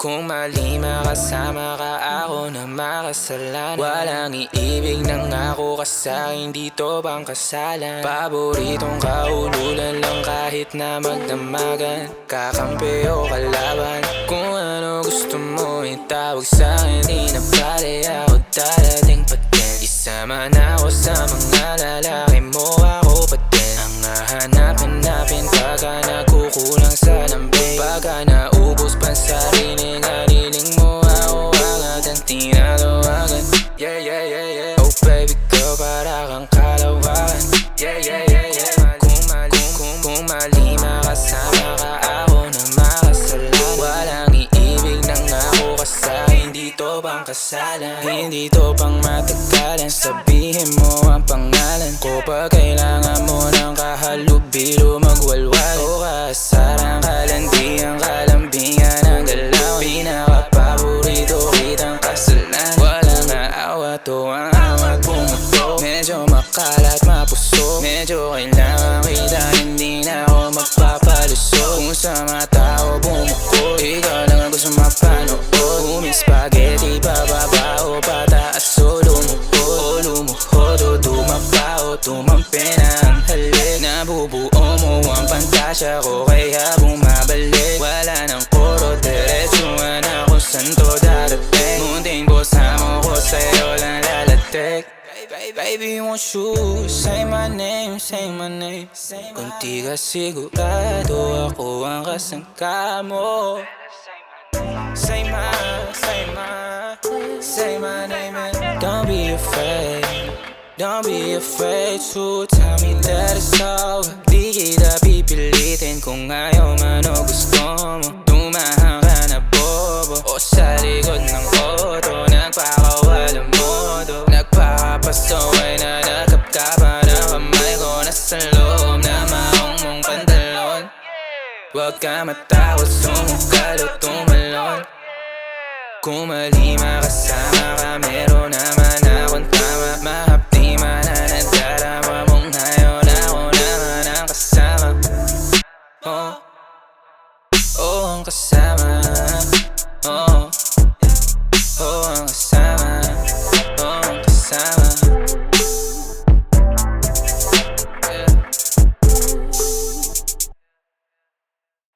Kung mali makasama ka ako na makasalanan Walang iibig ng ako ka sa'kin dito bang kasalan? Paboritong kaululan lang kahit na magdamagan. Kakampi o kalaban. Kung ano gusto mo itawag sa'kin Di na pala ako darating pa din. Isama na ako sa mga lalaki naubos pa sa sariling haliling mo Ako agad ang tinatawagan. Yeah, yeah, yeah, yeah. Oh baby girl, para kang kalawakan Yeah, yeah, yeah, yeah. Kung mali, kung, kung mali makasama ka ako na makasalan Walang iibig ng ako ka sa'kin Dito bang kasalan. Hindi to pang matagalan. Sabihin mo ang pangalan ko. Pag kailangan mo ng kahalubilo Magwalwal o kaasarang pumato Medyo makalat mapuso Medyo kailangan kita hindi na ako magpapalusot Kung sa mga tao bumuko Ikaw lang ang gusto mapanood Uming spaghetti pababa o pataas o lumuhod O lumuhod o dumapa o tumampi na ang halik Nabubuo mo ang pantasya ko kaya Baby, won't you. Say my name, say my name ka sigurado ako ang kasangka mo Say my, say my, say my name and don't be afraid. Don't be afraid to tell me that it's over. Di kita pipilitin kung ayaw man o gusto mo. Tumahan ka na bobo. O Huwag ka matawa, sumukal o tumalon. Kung malima kasama ka, meron naman akong tama Mahapdi man na nadarama mong hayon Ako naman ang kasama. Oh, oh ang kasama. Oh.